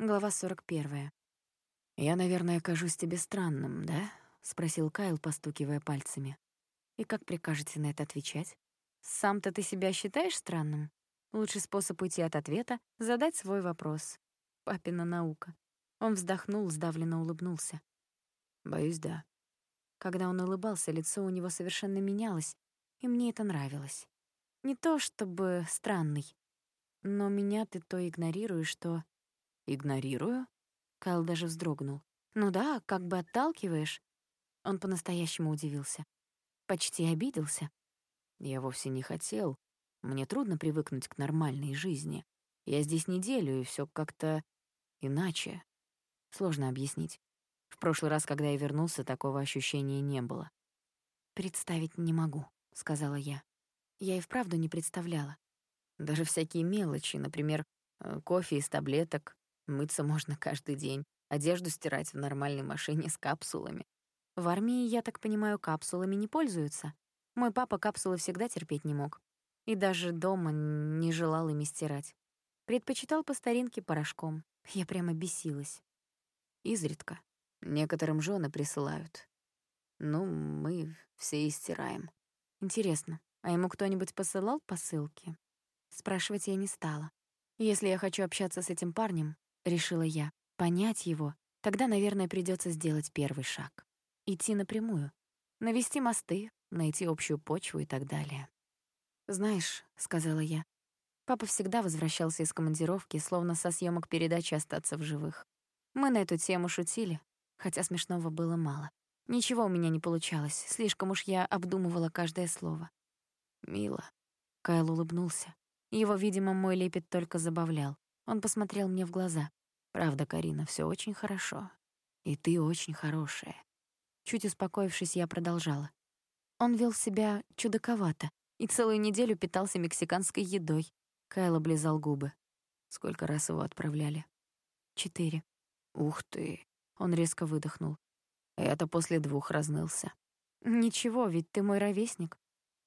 Глава 41. «Я, наверное, кажусь тебе странным, да?» — спросил Кайл, постукивая пальцами. «И как прикажете на это отвечать? Сам-то ты себя считаешь странным? Лучший способ уйти от ответа — задать свой вопрос. Папина наука». Он вздохнул, сдавленно улыбнулся. «Боюсь, да». Когда он улыбался, лицо у него совершенно менялось, и мне это нравилось. Не то чтобы странный, но меня ты то игнорируешь, что «Игнорирую?» Кайл даже вздрогнул. «Ну да, как бы отталкиваешь». Он по-настоящему удивился. Почти обиделся. «Я вовсе не хотел. Мне трудно привыкнуть к нормальной жизни. Я здесь неделю, и все как-то иначе. Сложно объяснить. В прошлый раз, когда я вернулся, такого ощущения не было. «Представить не могу», — сказала я. Я и вправду не представляла. Даже всякие мелочи, например, э, кофе из таблеток, Мыться можно каждый день, одежду стирать в нормальной машине с капсулами. В армии, я так понимаю, капсулами не пользуются. Мой папа капсулы всегда терпеть не мог. И даже дома не желал ими стирать. Предпочитал по старинке порошком. Я прямо бесилась. Изредка. Некоторым жены присылают. Ну, мы все и стираем. Интересно, а ему кто-нибудь посылал посылки? Спрашивать я не стала. Если я хочу общаться с этим парнем, — решила я. «Понять его, тогда, наверное, придется сделать первый шаг. Идти напрямую, навести мосты, найти общую почву и так далее». «Знаешь», — сказала я, — «папа всегда возвращался из командировки, словно со съемок передачи «Остаться в живых». Мы на эту тему шутили, хотя смешного было мало. Ничего у меня не получалось, слишком уж я обдумывала каждое слово. «Мило». Кайл улыбнулся. Его, видимо, мой лепет только забавлял. Он посмотрел мне в глаза. «Правда, Карина, все очень хорошо. И ты очень хорошая». Чуть успокоившись, я продолжала. Он вел себя чудаковато и целую неделю питался мексиканской едой. Кайл облизал губы. Сколько раз его отправляли? Четыре. Ух ты. Он резко выдохнул. Это после двух разнылся. Ничего, ведь ты мой ровесник.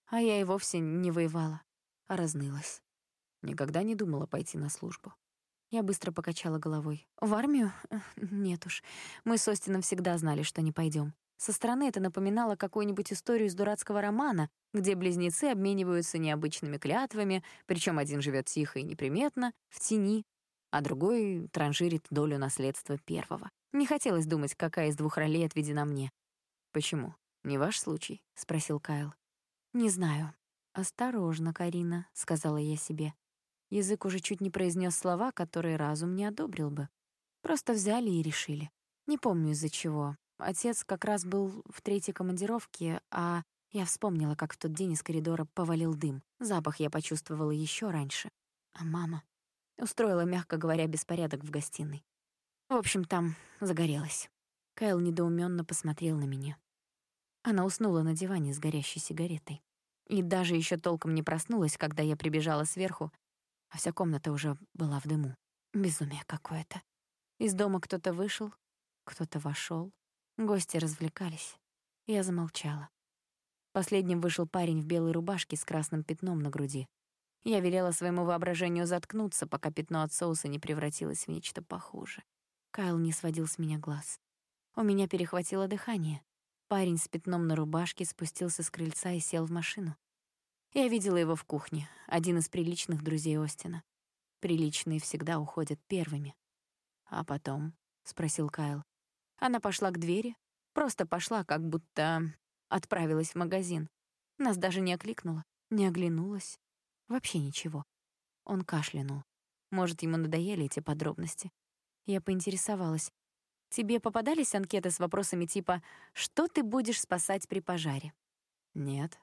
А я и вовсе не воевала, а разнылась. Никогда не думала пойти на службу. Я быстро покачала головой. «В армию? Нет уж. Мы с Остином всегда знали, что не пойдем. Со стороны это напоминало какую-нибудь историю из дурацкого романа, где близнецы обмениваются необычными клятвами, причем один живет тихо и неприметно, в тени, а другой транжирит долю наследства первого. Не хотелось думать, какая из двух ролей отведена мне. «Почему? Не ваш случай?» — спросил Кайл. «Не знаю». «Осторожно, Карина», — сказала я себе. Язык уже чуть не произнес слова, которые разум не одобрил бы. Просто взяли и решили. Не помню из-за чего. Отец как раз был в третьей командировке, а я вспомнила, как в тот день из коридора повалил дым. Запах я почувствовала еще раньше. А мама устроила, мягко говоря, беспорядок в гостиной. В общем, там загорелась. Кайл недоуменно посмотрел на меня. Она уснула на диване с горящей сигаретой. И даже еще толком не проснулась, когда я прибежала сверху а вся комната уже была в дыму. Безумие какое-то. Из дома кто-то вышел, кто-то вошел. Гости развлекались. Я замолчала. Последним вышел парень в белой рубашке с красным пятном на груди. Я велела своему воображению заткнуться, пока пятно от соуса не превратилось в нечто похуже. Кайл не сводил с меня глаз. У меня перехватило дыхание. Парень с пятном на рубашке спустился с крыльца и сел в машину. Я видела его в кухне, один из приличных друзей Остина. Приличные всегда уходят первыми. «А потом?» — спросил Кайл. Она пошла к двери, просто пошла, как будто отправилась в магазин. Нас даже не окликнула, не оглянулась. Вообще ничего. Он кашлянул. Может, ему надоели эти подробности. Я поинтересовалась. «Тебе попадались анкеты с вопросами типа «Что ты будешь спасать при пожаре?» «Нет»,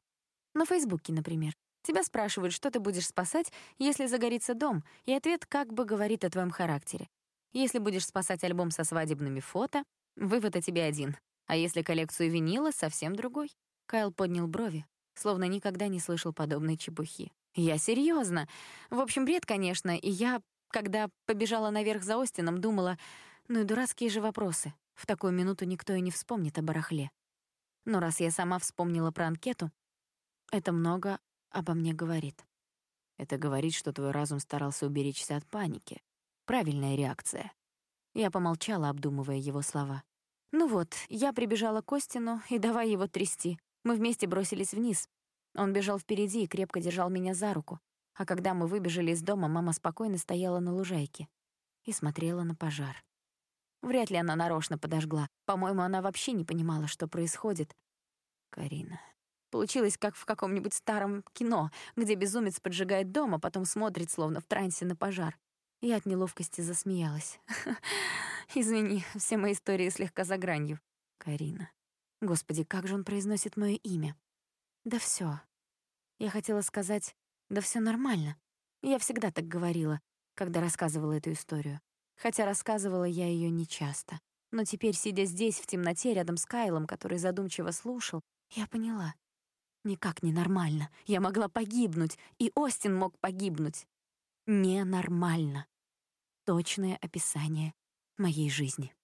на Фейсбуке, например. Тебя спрашивают, что ты будешь спасать, если загорится дом, и ответ как бы говорит о твоем характере. Если будешь спасать альбом со свадебными фото, вывод о тебе один. А если коллекцию винила, совсем другой. Кайл поднял брови, словно никогда не слышал подобной чепухи. Я серьезно. В общем, бред, конечно, и я, когда побежала наверх за Остином, думала, ну и дурацкие же вопросы. В такую минуту никто и не вспомнит о барахле. Но раз я сама вспомнила про анкету, это много обо мне говорит. Это говорит, что твой разум старался уберечься от паники. Правильная реакция. Я помолчала, обдумывая его слова. Ну вот, я прибежала к Остину и давай его трясти. Мы вместе бросились вниз. Он бежал впереди и крепко держал меня за руку. А когда мы выбежали из дома, мама спокойно стояла на лужайке и смотрела на пожар. Вряд ли она нарочно подожгла. По-моему, она вообще не понимала, что происходит. Карина. Получилось, как в каком-нибудь старом кино, где безумец поджигает дом, а потом смотрит, словно в трансе на пожар. Я от неловкости засмеялась. Извини, все мои истории слегка за гранью. Карина. Господи, как же он произносит мое имя? Да все. Я хотела сказать, да все нормально. Я всегда так говорила, когда рассказывала эту историю. Хотя рассказывала я ее нечасто. Но теперь, сидя здесь, в темноте, рядом с Кайлом, который задумчиво слушал, я поняла. Никак не нормально. Я могла погибнуть, и Остин мог погибнуть. Ненормально. Точное описание моей жизни.